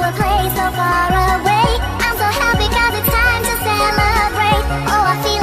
a place so far away. I'm so happy cause it's time to celebrate. Oh, I feel